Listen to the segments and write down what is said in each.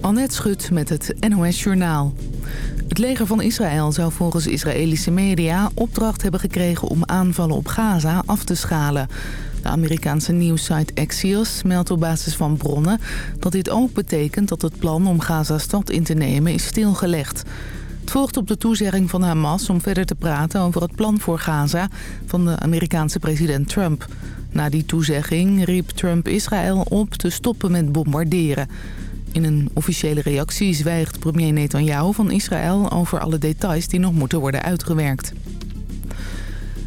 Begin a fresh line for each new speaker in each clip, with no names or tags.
Annette Schut met het NOS Journaal. Het leger van Israël zou volgens Israëlische media opdracht hebben gekregen om aanvallen op Gaza af te schalen. De Amerikaanse nieuwssite Axios meldt op basis van bronnen dat dit ook betekent dat het plan om Gaza-stad in te nemen is stilgelegd. Het volgt op de toezegging van Hamas om verder te praten over het plan voor Gaza van de Amerikaanse president Trump. Na die toezegging riep Trump Israël op te stoppen met bombarderen. In een officiële reactie zwijgt premier Netanyahu van Israël over alle details die nog moeten worden uitgewerkt.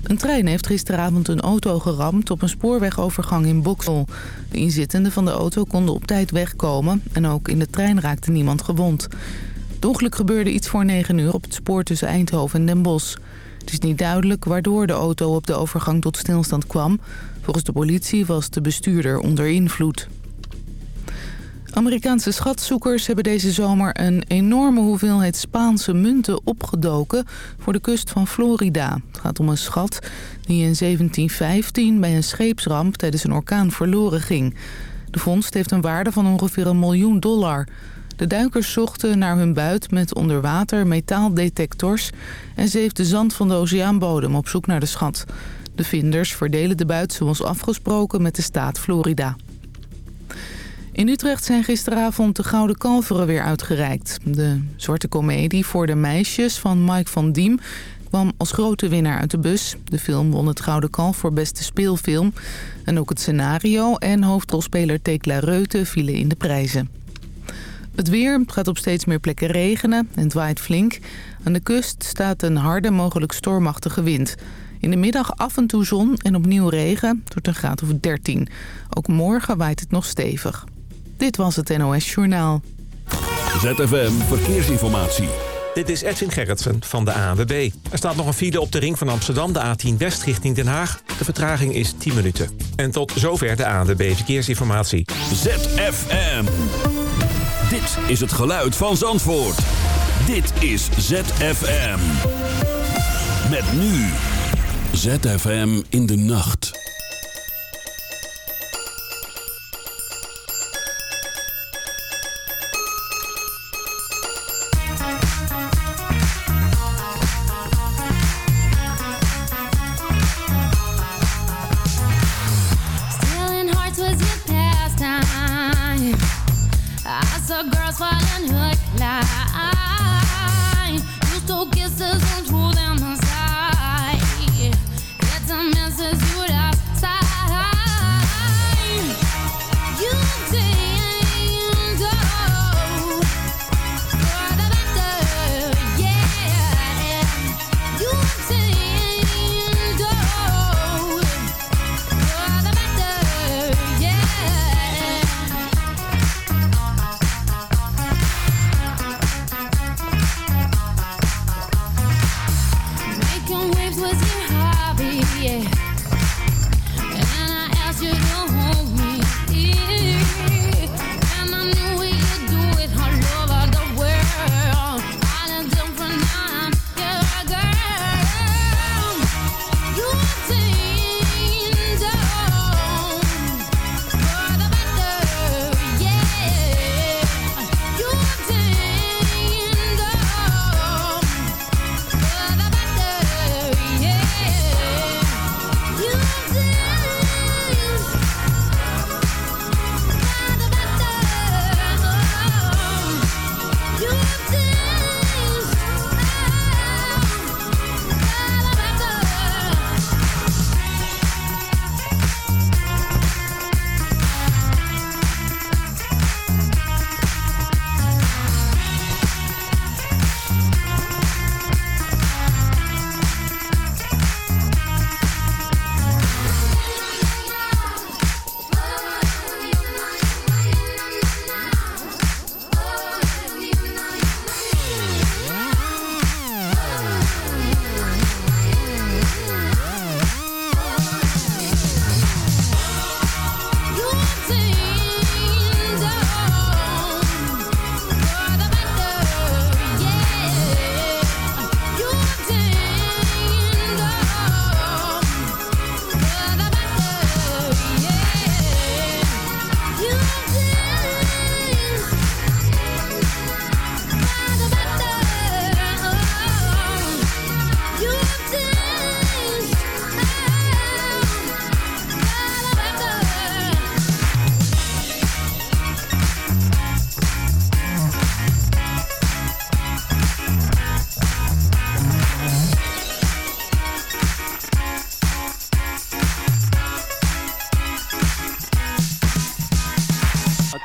Een trein heeft gisteravond een auto geramd op een spoorwegovergang in Boksel. De inzittenden van de auto konden op tijd wegkomen en ook in de trein raakte niemand gewond. Het ongeluk gebeurde iets voor 9 uur op het spoor tussen Eindhoven en Den Bosch. Het is niet duidelijk waardoor de auto op de overgang tot stilstand kwam. Volgens de politie was de bestuurder onder invloed. Amerikaanse schatzoekers hebben deze zomer een enorme hoeveelheid Spaanse munten opgedoken voor de kust van Florida. Het gaat om een schat die in 1715 bij een scheepsramp tijdens een orkaan verloren ging. De vondst heeft een waarde van ongeveer een miljoen dollar. De duikers zochten naar hun buit met onderwater metaaldetectors en zeefden zand van de oceaanbodem op zoek naar de schat. De vinders verdelen de buit zoals afgesproken met de staat Florida. In Utrecht zijn gisteravond de Gouden Kalveren weer uitgereikt. De Zwarte Comedie voor de meisjes van Mike van Diem kwam als grote winnaar uit de bus. De film won het Gouden Kalf voor beste speelfilm. En ook het scenario en hoofdrolspeler Tekla Reute vielen in de prijzen. Het weer gaat op steeds meer plekken regenen en het waait flink. Aan de kust staat een harde, mogelijk stormachtige wind. In de middag af en toe zon en opnieuw regen tot een graad of 13. Ook morgen waait het nog stevig. Dit was het NOS Journaal.
ZFM Verkeersinformatie.
Dit is Edwin Gerritsen van de ANWB. Er staat nog een file op de ring van Amsterdam, de A10 West richting Den Haag. De vertraging is 10 minuten. En tot zover de ANWB Verkeersinformatie.
ZFM. Dit is het geluid van Zandvoort. Dit is ZFM. Met nu. ZFM in de nacht.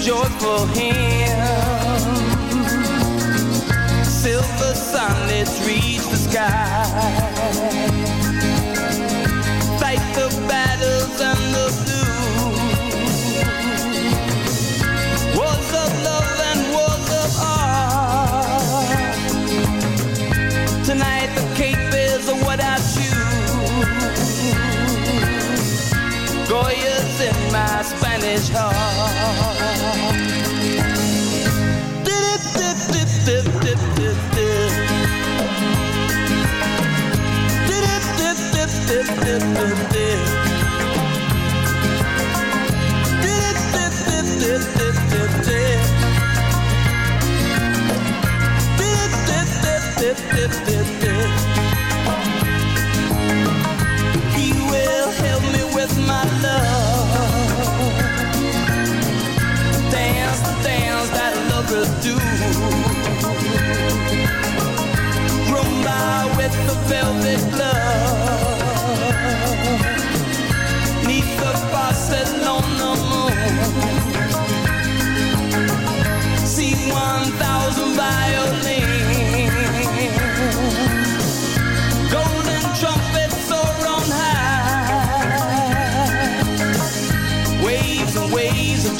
joyful hymns.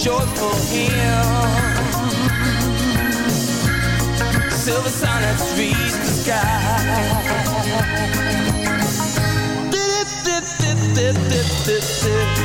Joyful hymns. Silver sonnets reach the sky. Dip, dip, dip, dip, dip. Dip,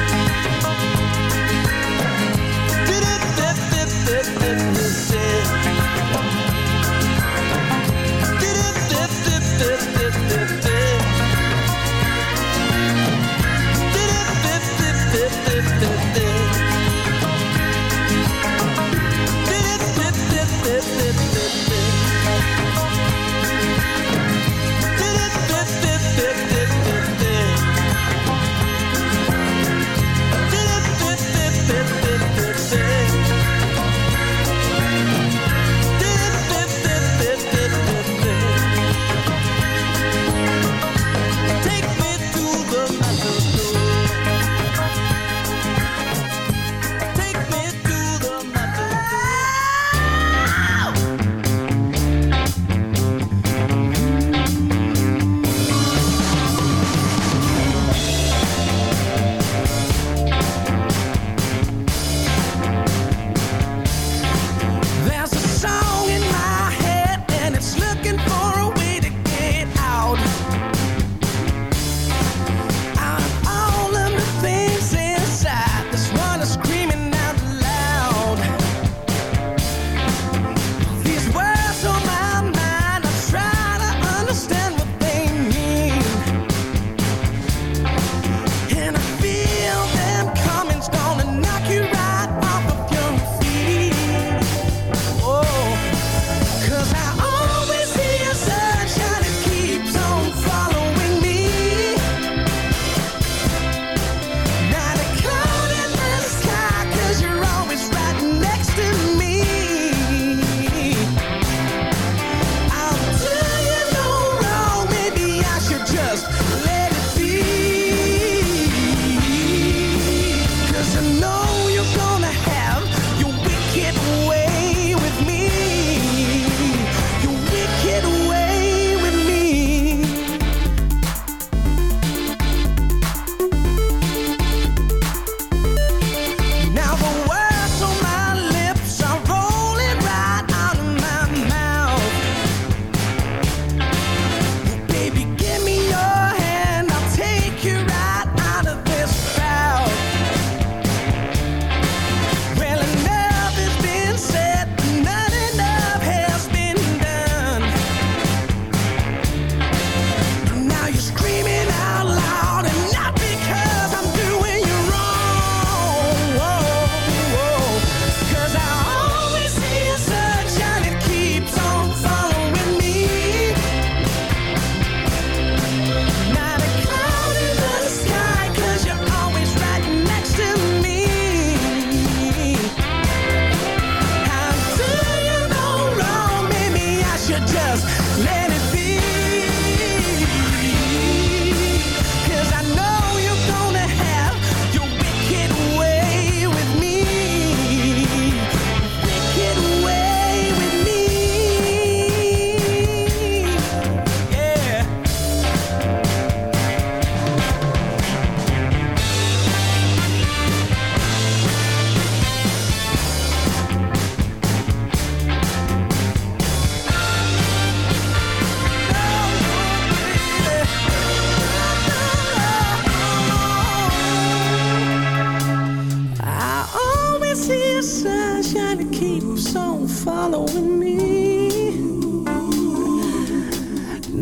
know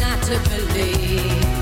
not to believe.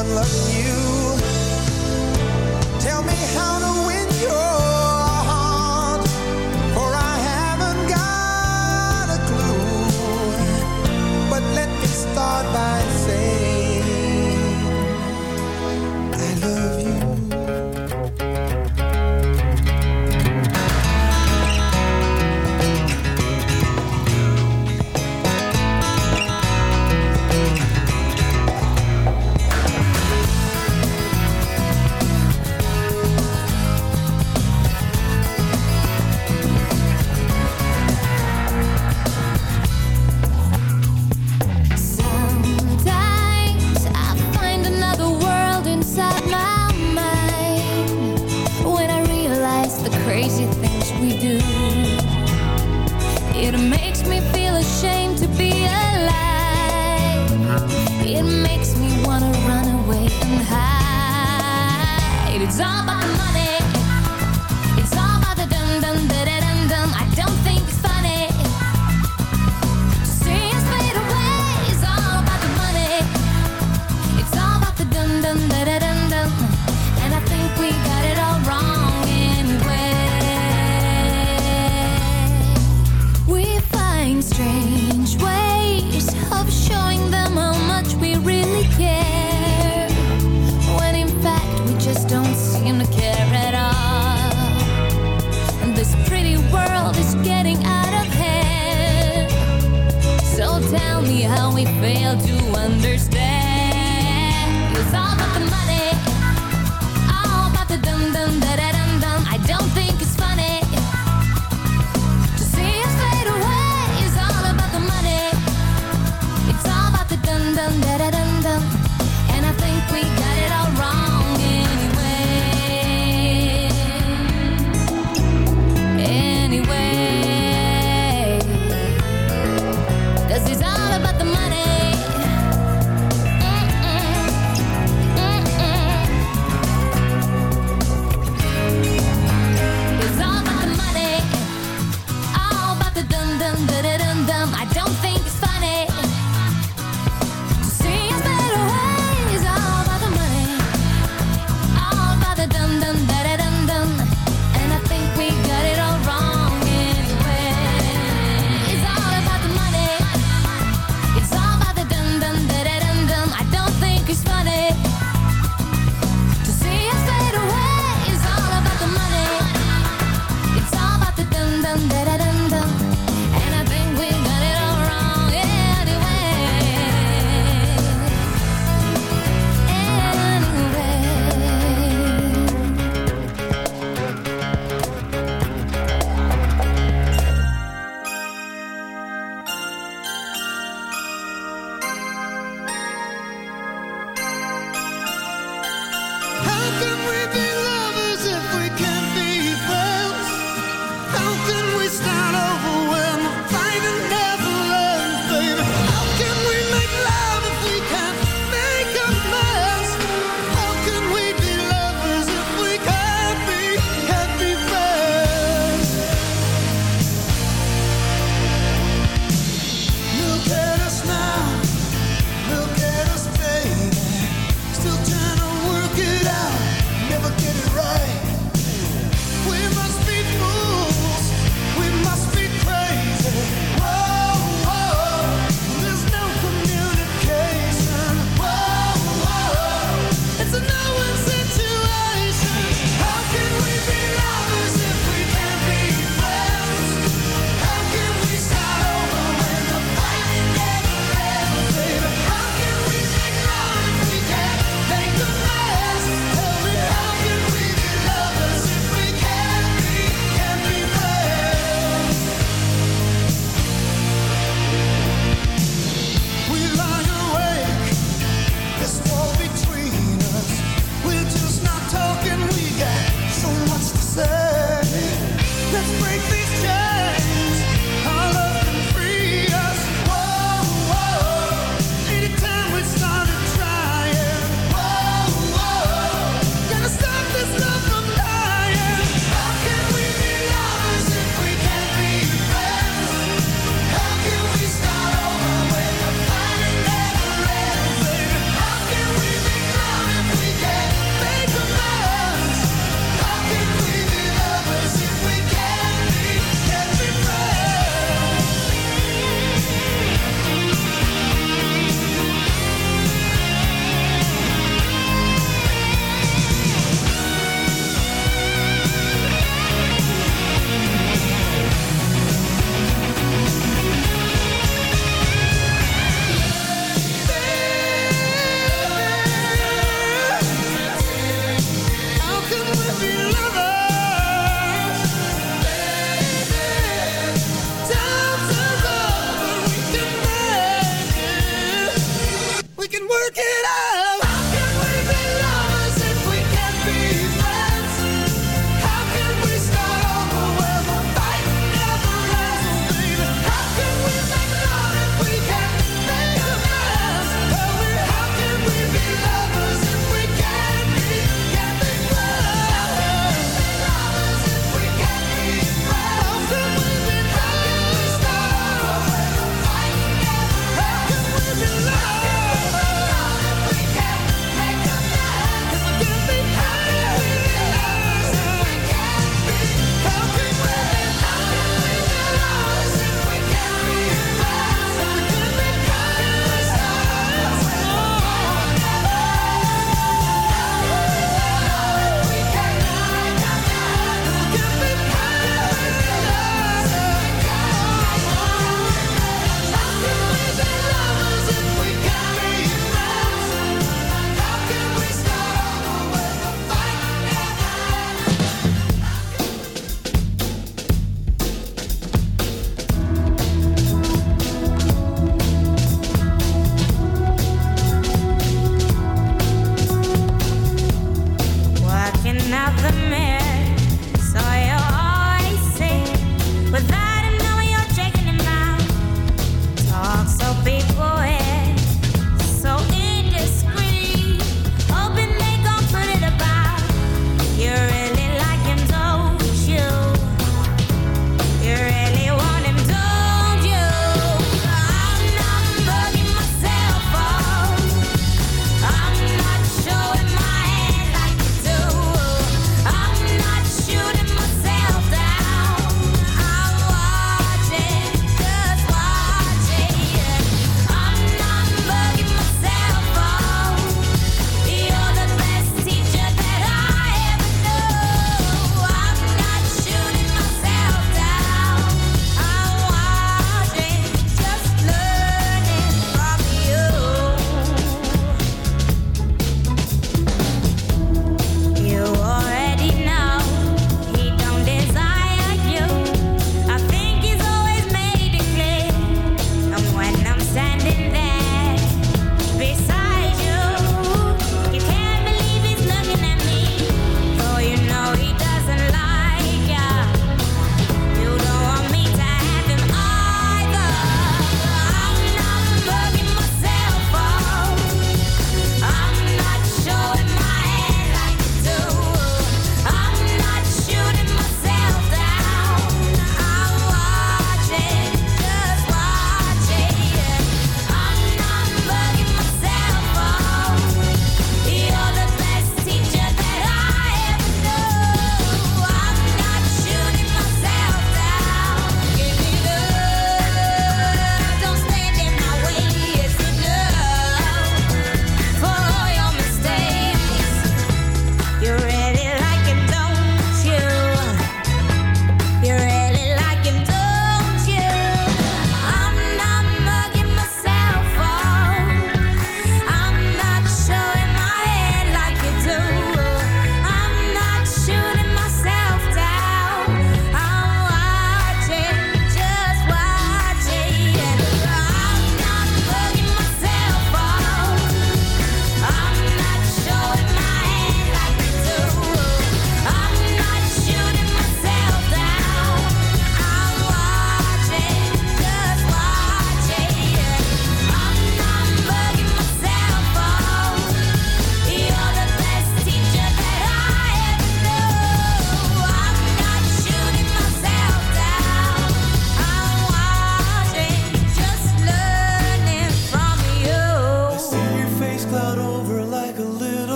someone loving you. Tell me how to win your
Somebody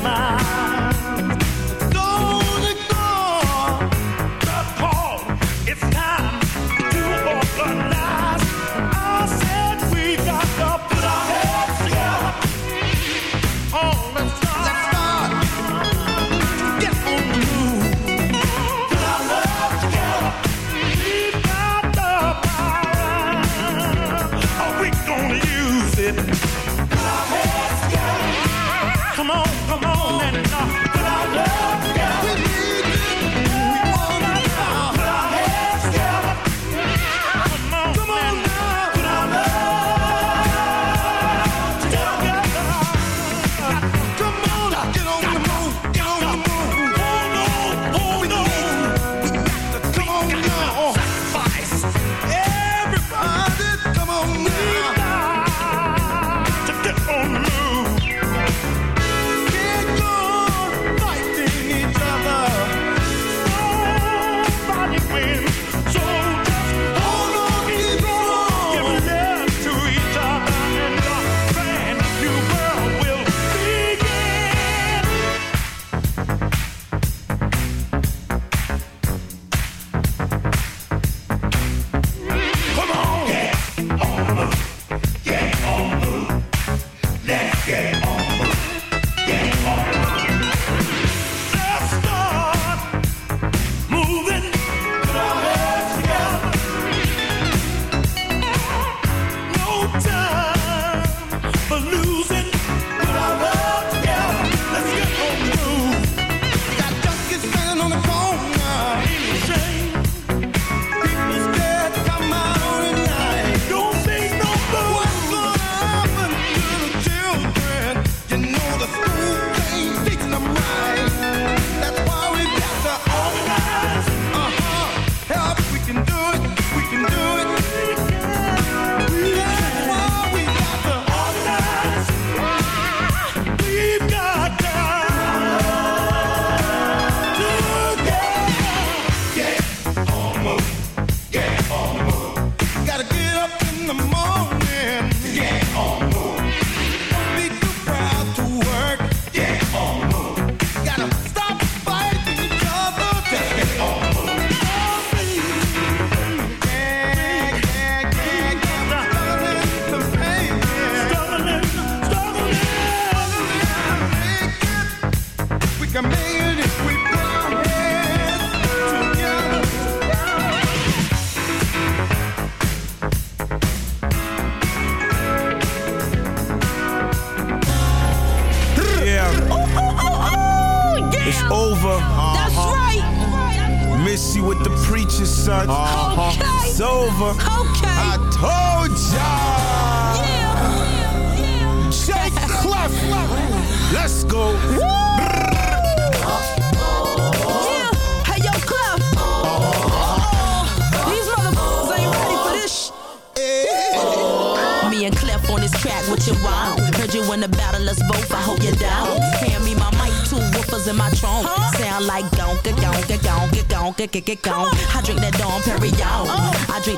my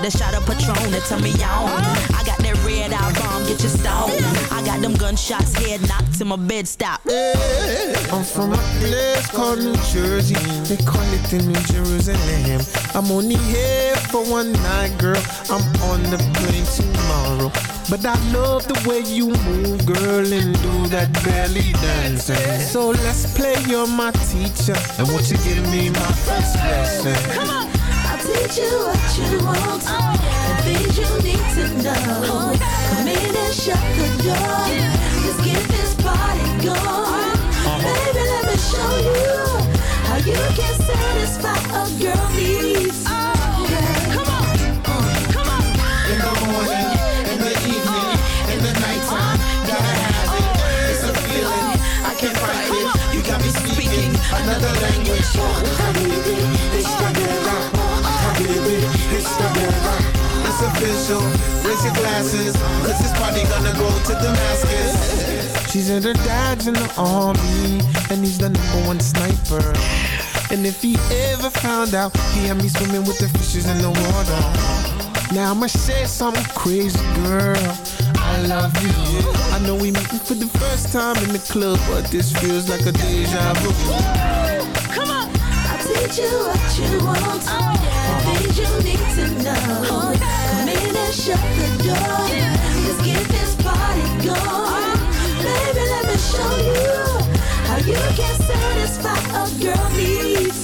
I the
shot of Patron that turn me on. I got that red eye bomb, get you stoned. I got them gunshots, head knocked till my bed stop.
I'm from a place called New Jersey. They call it the New Jerusalem. I'm only here for one night, girl. I'm on the plane tomorrow. But I love the way you move, girl, and do that belly dancing. So let's play, you're my teacher. And won't you give me my first lesson?
I'll teach you what you want and things you need to know. Come in and shut the door. Let's get this party going. Baby, let me show you how you can satisfy a girl needs. Come on, come on.
In your glasses, cause this party gonna go to Damascus. She said her dad's in the army, and he's the number one sniper. And if he ever found out, he had me swimming with the fishes in the water. Now I'ma say something crazy, girl. I love you. I know we meeting for the first time in the club, but this feels like a deja vu.
Come on. I'll teach you what you want uh-huh. and things you need to know. And shut the door. Let's get this party going. Baby, let me show you how you can satisfy a girl needs.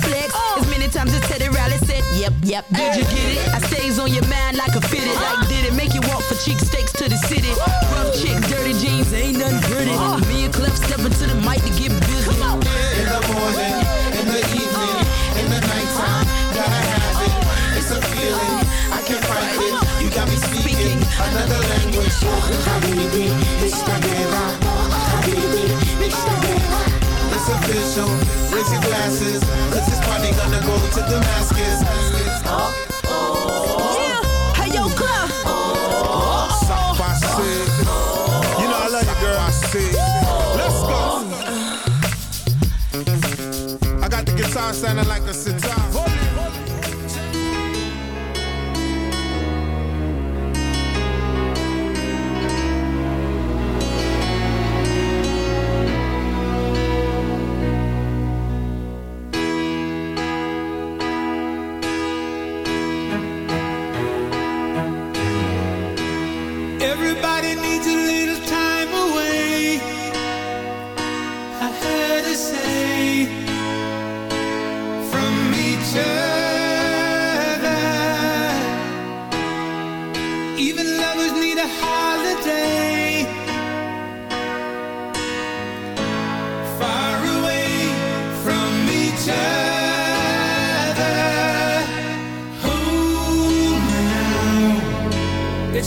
yep, yep, did you get it? I stays on your mind like a fitted. Like, did it make you walk for cheek steaks to the city? Rough chick, dirty jeans, ain't nothing pretty. Uh. Me and Clef stepping to the mic to get busy.
In the morning, in the evening, uh. in the nighttime, gotta have it. It's a feeling, I can't fight it. You got me speaking another language. Habibi, it's the guerra. Habibi, it's the guerra. It's official, raise your glasses, cause this party gonna go to Damascus.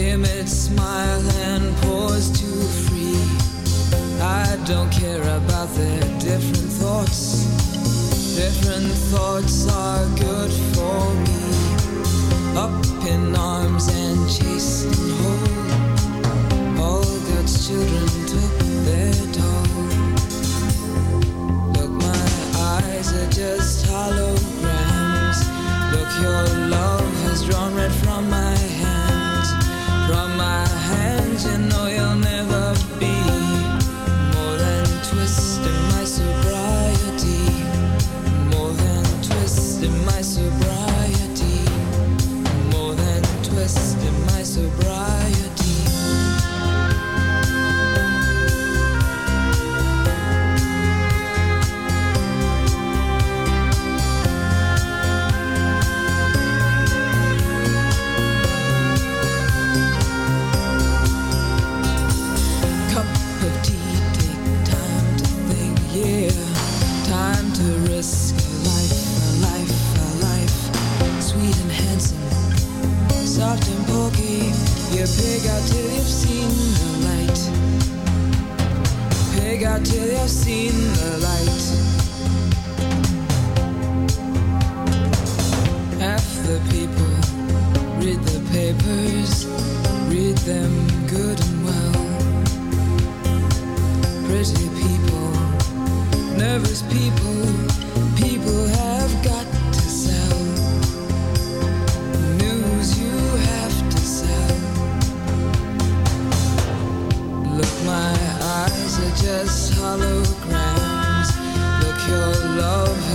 timid smile and pause to free. I don't care about their different thoughts. Different thoughts are good for me. Up in arms and chasing whole. All God's children took their toll. Look, my eyes are just holograms. Look, your love has drawn red from my till you've seen